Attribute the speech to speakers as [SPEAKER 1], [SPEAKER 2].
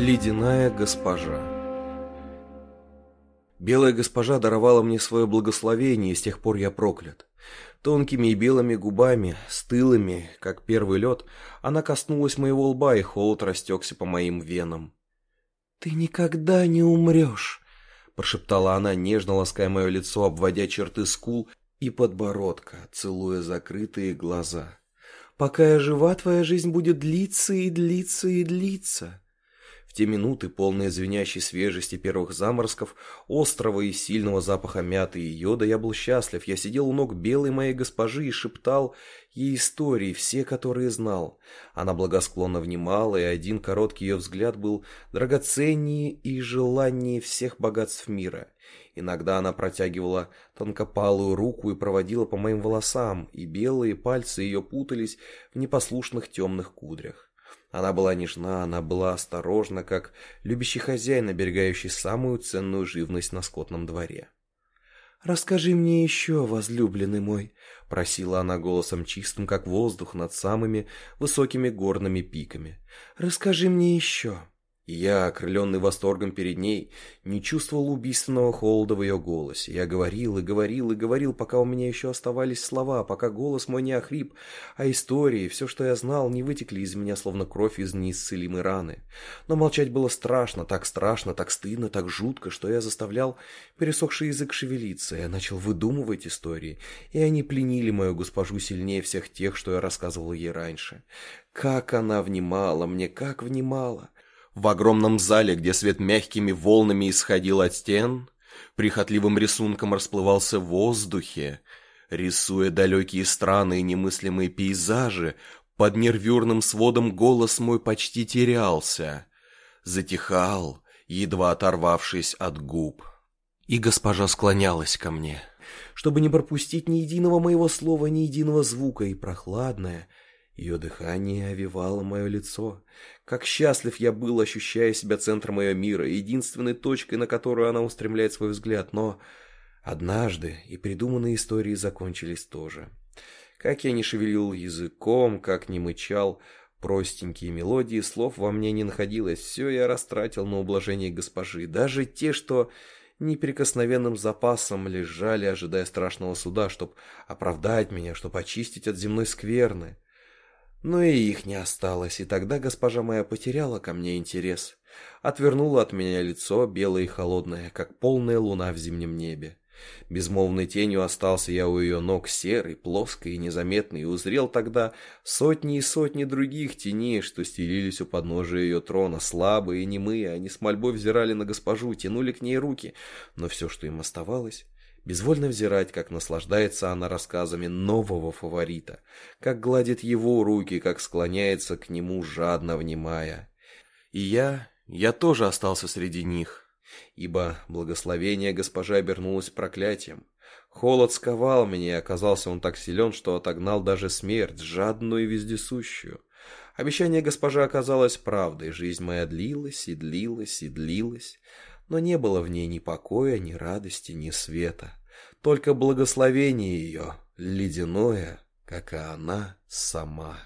[SPEAKER 1] Ледяная госпожа Белая госпожа даровала мне свое благословение, и с тех пор я проклят. Тонкими и белыми губами, стылыми, как первый лед, она коснулась моего лба, и холод растекся по моим венам.
[SPEAKER 2] «Ты никогда не умрешь!»
[SPEAKER 1] — прошептала она, нежно лаская мое лицо, обводя черты скул и подбородка, целуя закрытые глаза.
[SPEAKER 2] «Пока я жива, твоя жизнь будет длиться и длиться и длиться!»
[SPEAKER 1] В те минуты, полные звенящей свежести первых заморозков, острого и сильного запаха мяты и йода, я был счастлив. Я сидел у ног белой моей госпожи и шептал ей истории, все, которые знал. Она благосклонно внимала, и один короткий ее взгляд был драгоценнее и желаннее всех богатств мира. Иногда она протягивала тонкопалую руку и проводила по моим волосам, и белые пальцы ее путались в непослушных темных кудрях. Она была нежна, она была осторожна, как любящий хозяин, оберегающий самую ценную живность на скотном дворе.
[SPEAKER 2] «Расскажи мне еще, возлюбленный мой», — просила она голосом чистым, как воздух над самыми высокими горными пиками. «Расскажи мне еще»
[SPEAKER 1] я, окрыленный восторгом перед ней, не чувствовал убийственного холода в ее голосе. Я говорил и говорил и говорил, пока у меня еще оставались слова, пока голос мой не охрип, а истории, все, что я знал, не вытекли из меня, словно кровь из неисцелимой раны. Но молчать было страшно, так страшно, так стыдно, так жутко, что я заставлял пересохший язык шевелиться. Я начал выдумывать истории, и они пленили мою госпожу сильнее всех тех, что я рассказывал ей раньше. Как она внимала мне, как внимала! В огромном зале, где свет мягкими волнами исходил от стен, прихотливым рисунком расплывался в воздухе, рисуя далекие страны и немыслимые пейзажи, под нервюрным сводом голос мой почти терялся, затихал, едва оторвавшись от губ. И госпожа склонялась ко мне, чтобы не пропустить ни единого моего слова, ни единого звука, и прохладная, ее дыхание овивало мое лицо. Как счастлив я был, ощущая себя центром ее мира, единственной точкой, на которую она устремляет свой взгляд. Но однажды и придуманные истории закончились тоже. Как я не шевелил языком, как не мычал, простенькие мелодии слов во мне не находилось. Все я растратил на ублажение госпожи. Даже те, что неприкосновенным запасом лежали, ожидая страшного суда, чтобы оправдать меня, чтобы очистить от земной скверны. Но и их не осталось, и тогда госпожа моя потеряла ко мне интерес. Отвернула от меня лицо, белое и холодное, как полная луна в зимнем небе. Безмолвной тенью остался я у ее ног серый, плоский и незаметный, и узрел тогда сотни и сотни других теней, что стелились у подножия ее трона, слабые и немые, они с мольбой взирали на госпожу, тянули к ней руки, но все, что им оставалось, безвольно взирать, как наслаждается она рассказами нового фаворита, как гладит его руки, как склоняется к нему, жадно внимая. И я, я тоже остался среди них, ибо благословение госпожи обернулось проклятием. Холод сковал меня, и оказался он так силен, что отогнал даже смерть, жадную и вездесущую. Обещание госпожи оказалось правдой, жизнь моя длилась и длилась и длилась, но не было в ней ни покоя, ни радости, ни света. Только благословение ее, ледяное, как и она сама.